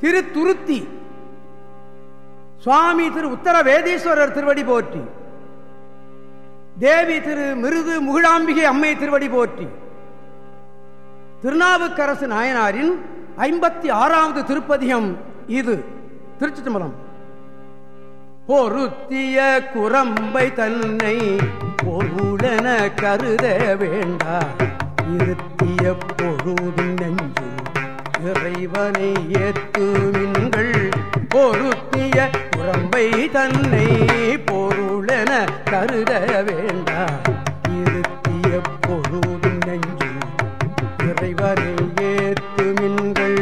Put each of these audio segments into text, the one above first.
திரு துருத்தி சுவாமி திரு உத்தரவேதீஸ்வரர் திருவடி போற்றி. தேவி திரு மிருது முகிழாம்பிகை அம்மை திருவடி போற்றி. திருநாவுக்கரசு நாயனாரின் ஐம்பத்தி ஆறாவது திருப்பதிகம் இது. திருச்சி தம்பரம் பொருத்திய குரம்பை தன்னை பொருளென கருத வேண்டா. இருத்திய பொழுதும் நெஞ்சு இறைவனை ஏத்துமின்கள் பொருத்திய உறம்பை தன்னை பொருளென கருத வேண்டா இருத்திய பொருளின் நெஞ்சு இறைவனை ஏத்துமின்கள்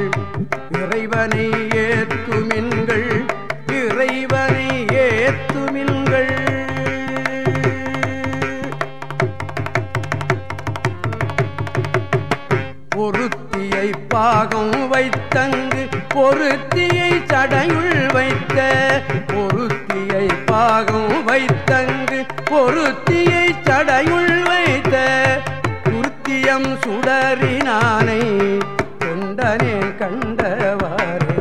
இறைவனை வைத்தங்கு பொருத்தியை சடையுள் வைத்த பொருத்தியை பாகம் வைத்தங்கு பொருத்தியை சடையுள் வைத்த குருத்தியம் சுடறினானை கொண்டனே கண்டவாரே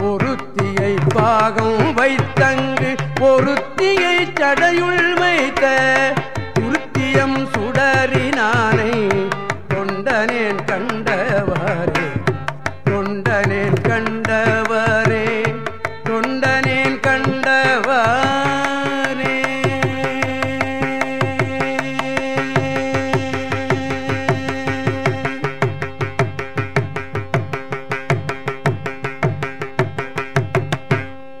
பொருத்தியை பாகம் வைத்தங்கு பொருத்தியை சடையுள் வைத்த குருத்தியம் சுடறினானை கொண்டனேன் கண்ட கண்டனேன் கண்டவாரே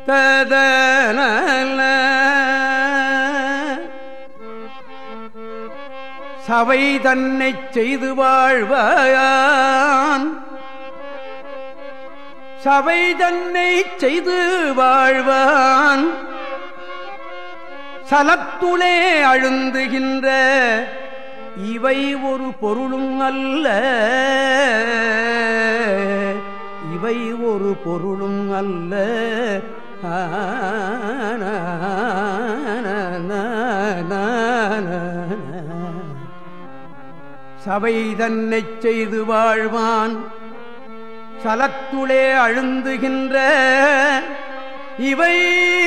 ததன சபை தன்னை செய்து வாழ்வாயா? சபை தன்னை செய்து வாழ்வான். சலத்துளே அழுந்துகின்ற இவை ஒரு பொருளும் அல்ல. இவை ஒரு பொருளும் அல்ல. சபை தன்னை செய்து வாழ்வான். சலத்துளே அழுந்துகின்ற இவை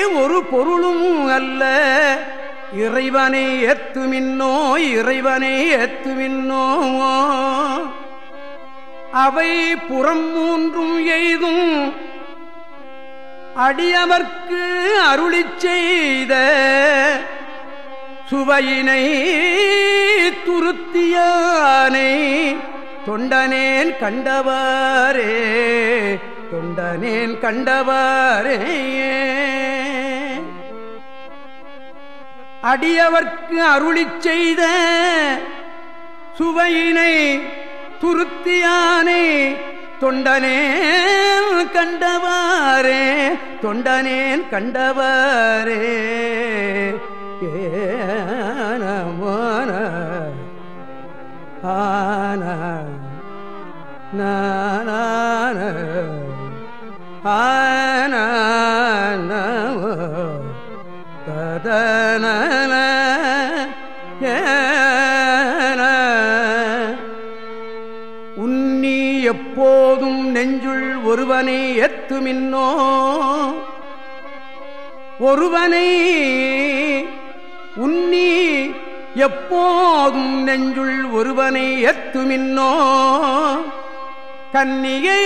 ஒரு பொருளும் அல்ல. இறைவனை ஏத்துமின்னோ இறைவனை ஏத்துமின்னோ. அவை புறம் மூன்றும் எய்தும் அடியவர்க்கு அருளி செய்த சுவையினை துருத்தியானை. தொண்டனேன் கண்டவாரே தொண்டனேன் கண்டவாரே அடியவர்க்கு அருளி செய்த சுவையினை துருத்தியானே தொண்டனேன் கண்டவாரே தொண்டனேன் கண்டவாரே ஏனமான ஆன ஆன ததன உன்னி எப்போதும் நெஞ்சுள் ஒருவனை எத்துமின்னோ ஒருவனை உன்னி எப்போதும் நெஞ்சுள் ஒருவனை எத்துமின்னோ? கன்னியை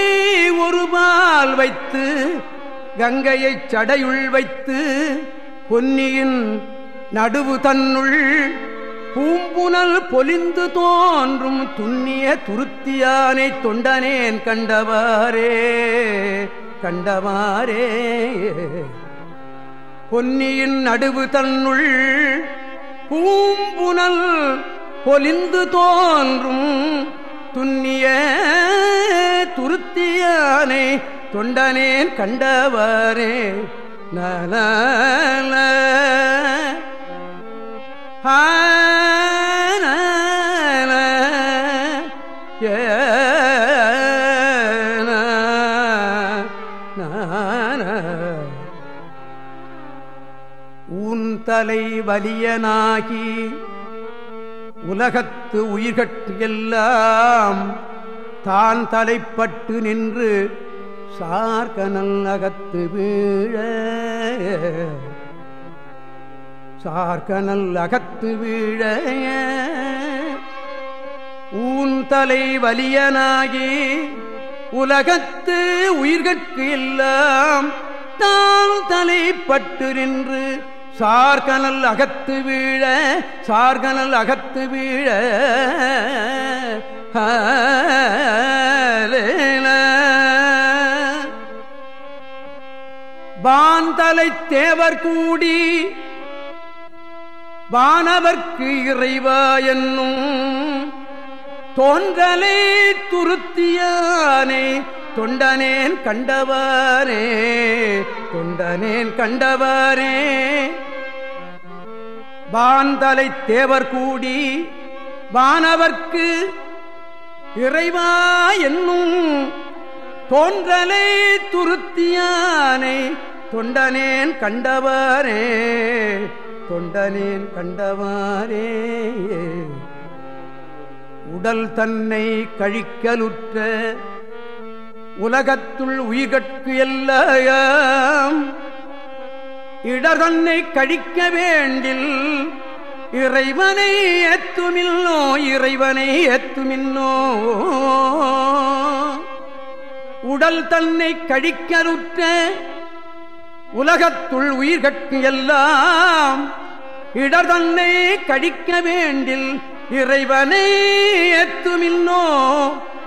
ஒருபால் வைத்து கங்கையைச் சடையுள் வைத்து பொன்னியின் நடுவு தன்னுள் பூம்புனல் பொலிந்து தோன்றும் துண்ணிய துருத்தியானை தொண்டனேன் கண்டவாரே கண்டவாரே பொன்னியின் நடுவு தன்னுள் பூம்புனல் பொலிந்து தோன்றும் துன்னிய துருத்தியானை தொண்டனேன் கண்டவாரே. நல ஏ தலை வலியனாகி உலகத்து உயிர்கட்டு எல்லாம் தான் தலைப்பட்டு நின்று சார்கனல் அகத்து வீழ. சார்கனல் அகத்து வீழ. ஊன்தலை வலியனாகி உலகத்து உயிர்கட்கு எல்லாம் தான் தலைப்பட்டு நின்று சார்கனல் அகத்து வீழ சார்கனல் அகத்து வீழ. வான்தலை தேவர் கூடி வானவர்க்கு இறைவா என்னும் தோன்றலை துருத்தியானே தொண்டனேன் கண்டவாரே தொண்டனேன் கண்டவாரே. வான்தலை தேவர் கூடி வானவர்க்கு இறைவா என்னும் தோன்றலை துருத்தியானை தொண்டனேன் கண்டவாரே தொண்டனேன் கண்டவாரே. உடல் தன்னை கழிக்கலுற்ற உலகத்துள் உயிர்கட்கு எல்லாம் இடர் தன்னை கழிக்க வேண்டில் இறைவனை ஏத்துமில்லோ இறைவனை ஏத்துமின்னோ. உடல் தன்னை கழிக்கருற்ற உலகத்துள் உயிர்கட்கு எல்லாம் இடர் தன்னை கழிக்க வேண்டில் இறைவனை ஏத்துமின்னோ.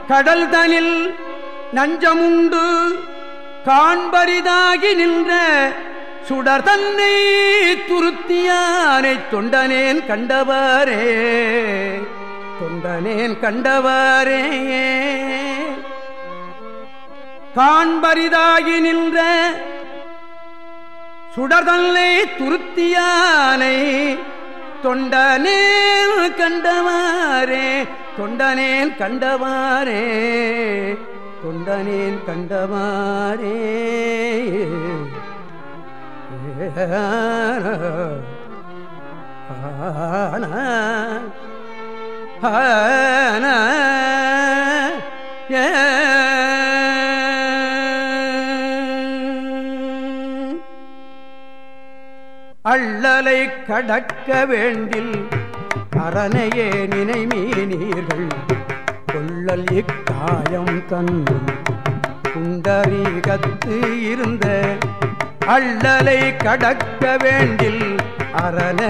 கடல் தனில் நஞ்சமுண்டு காண்பரிதாகி நின்ற சுடர் தன்னை துருத்தியானை தொண்டனேன் கண்டவாரே. தொண்டனேன் கண்டவாரே. காண்பரிதாகி நின்ற சுடர்தல்லை துருத்தியானை தொண்டனேன் கண்டவாரே. தொண்டனேன் கண்டவாரே. தொண்டனேன் கண்டவாரே. அள்ளலை கடக்க வேண்டில் அறனையே நினைமீனீர்கள் கொள்ளல் இக்காயம் தன்னும் குண்டரீகத்து இருந்த அள்ளலை கடக்க வேண்டில் அரண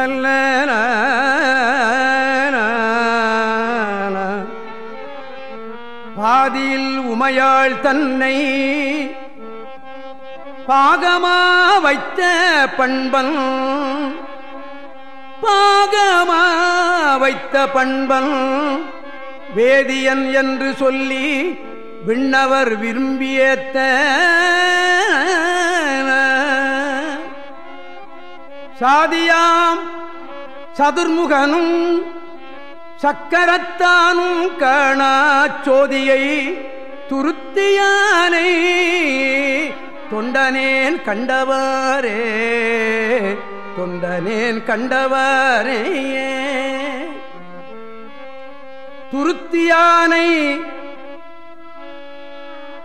நல்ல பாதியில் உமையாள் தன்னை பாகமா வைத்த பண்பன். பாகமா வைத்த பண்பன். வேதியன் என்று சொல்லி விண்ணவர் விரும்பியத்த சாதியாம் சதுர்முகனும் சக்கரத்தானும் காணா துருத்தியானை தொண்டனேன் கண்டவாரே தொண்டனேன் கண்டவாரே துருத்தியானை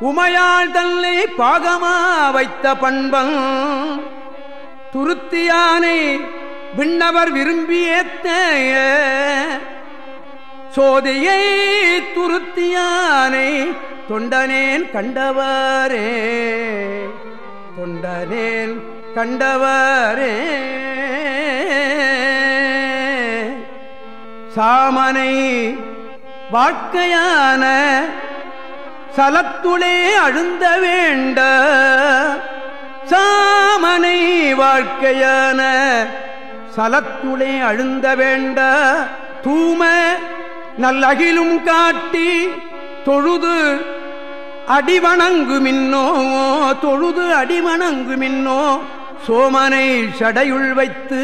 உமையாள் தன்னை பாகமா வைத்த பண்பன் துருத்தியானை விண்ணவர் விரும்பியேத்த சோதியை துருத்தியானை தொண்டனேன் கண்டவரே. தொண்டனேன் கண்டவரே. சாமனை வாழ்க்கையான சலத்துளே அழுந்த வேண்ட சாமனை வாழ்க்கையான சலத்துளே அழுந்த வேண்ட தூம நல்லகிலும் காட்டி தொழுது அடிவணங்கு மின்னோ தொழுது அடிவணங்கு மின்னோ சோமனை சடையுள் வைத்து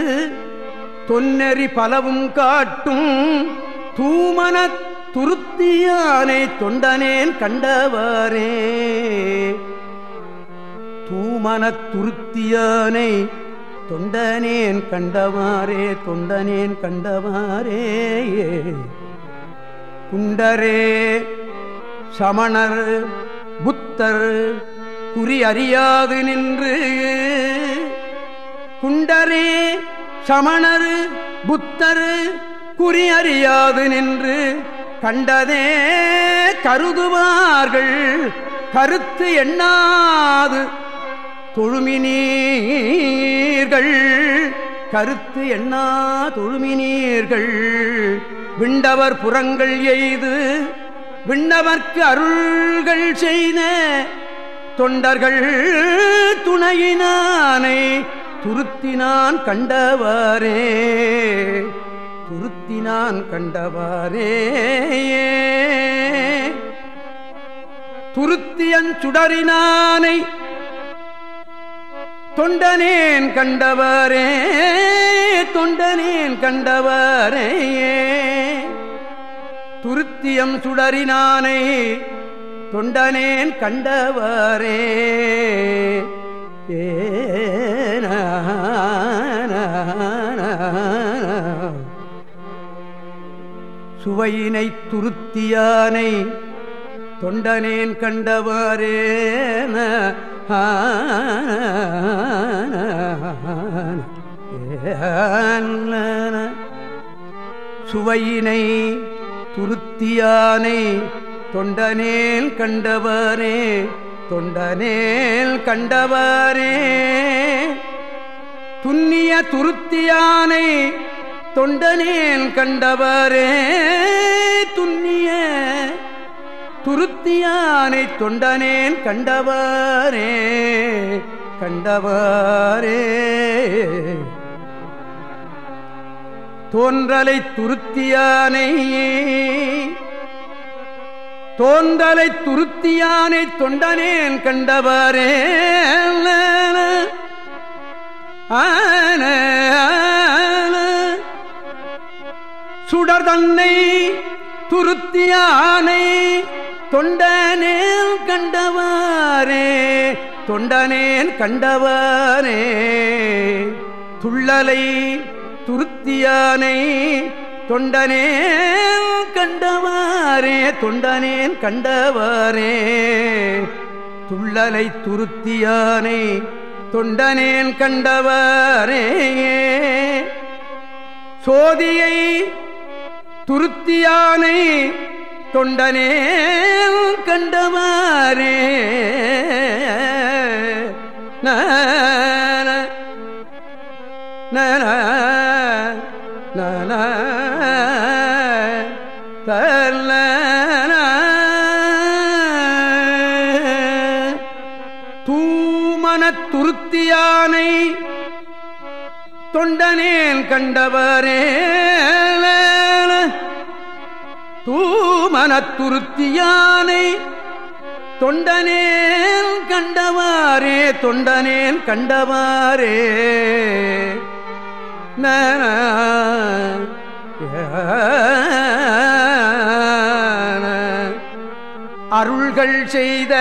தொன்னெறி பலவும் காட்டும் தூமன துருத்தியானை தொண்டனேன் கண்டவாரே. தூமன துருத்தியானை தொண்டனேன் கண்டவாரே தொண்டனேன் கண்டவாரே குண்டரே சமணர் புத்தர் குறி அறியாது நின்று குண்டரே சமணர் புத்தர் குறி அறியாது நின்று கண்டதே கருதுவார்கள் கருத்து எண்ணாது தொழுமினீர்கள். கருத்து எண்ணா தொழுமினீர்கள். விண்டவர் புறங்கள் எய்து விண்ணவர்க்கு அருள்கள் செய்த தொண்டர்கள் துணையினானை துருத்தினான் கண்டவாரே துருத்தினான் கண்டவாரே. துருத்தியன் சுடரினானை தொண்டனேன் கண்டவரே தொண்டனேன் கண்டவரே. துருத்தியம் சுடரினானை தொண்டனேன் கண்டவரே. ஏன சுவையினை துருத்தியானை தொண்டனேன் கண்டவரேன சுவையினை துருத்தியானை தொண்டனேல் கண்டவரே தொண்டனேல் கண்டவரே. துன்னிய துருத்தியானை தொண்டனேல் கண்டவரே துன்னிய துருத்தியானை தொண்டனேன் கண்டவாரே கண்டவாரே. தோன்றலை துருத்தியானை தோன்றலை துருத்தியானை தொண்டனேன் கண்டவாரே. ஆன சுடர் தன்னை துருத்தியானை தொண்டனேல் கண்டவாரே தொண்டனேன் கண்டவாரே துள்ளலை துருத்தியானை தொண்டனேன் கண்டவாரே தொண்டனேன் கண்டவாரே துள்ளலை துருத்தியானை தொண்டனேன் கண்டவாரே சோதியை துருத்தியானை தொண்டனே கண்டவாரே நன நன தல்ல துருத்தியானை தொண்டனேன் கண்டவரே தூமனத்துருத்தியானை தொண்டனேன் கண்டவாரே தொண்டனேன் கண்டவாரே அருள்கள் செய்த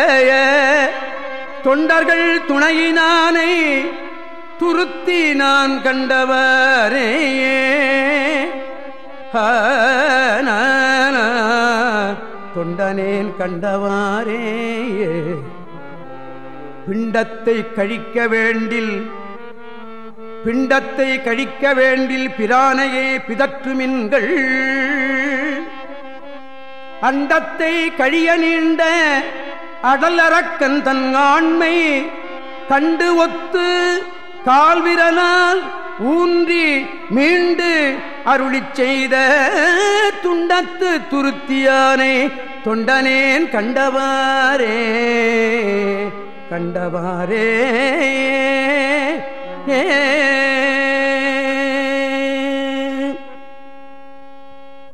தொண்டர்கள் துணையினானை துருத்தி நான் கண்டவரேயே. தொண்டனேன் கண்டவாரே பிண்டத்தை கழிக்க வேண்டில் பிண்டத்தை கழிக்க வேண்டில் பிரானையே பிதற்றுமின்கள் அண்டத்தை கழிய நீண்ட அடலறக்கன் தன் ஆண்மை கண்டு ஒத்து கால்விரலால் ஊன்றி மீண்டு அருளி செய்த துண்டத்து துருத்தியானே தொண்டனேன் கண்டவாரே கண்டவாரே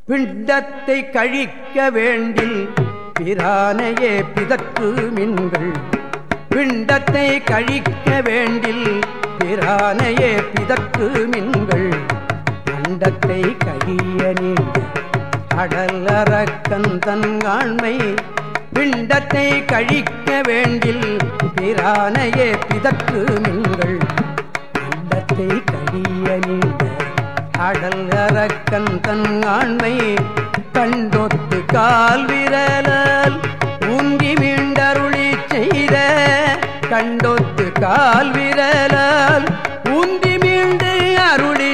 பிண்டத்தை கழிக்க வேண்டில் பிரானையே பிதக்கு மின்கள். பிண்டத்தை கழிக்க வேண்டில் பிரானையே பிதக்கு மின்கள். கண்டத்தை கழிய நீண்ட அடலறக்கன் தன்காண்மை பிண்டத்தை கழிக்க வேண்டில் பிரானையே பிதற்று நீங்கள் கண்டத்தை கழிய நீண்ட அடல் அரக்கன் ஆண்மை கண்டொத்து கால் விரலால் ஊங்கி மீண்டருளி செய்த. கண்டொத்து கால் விரலால் ஊந்தி மீண்டு அருளி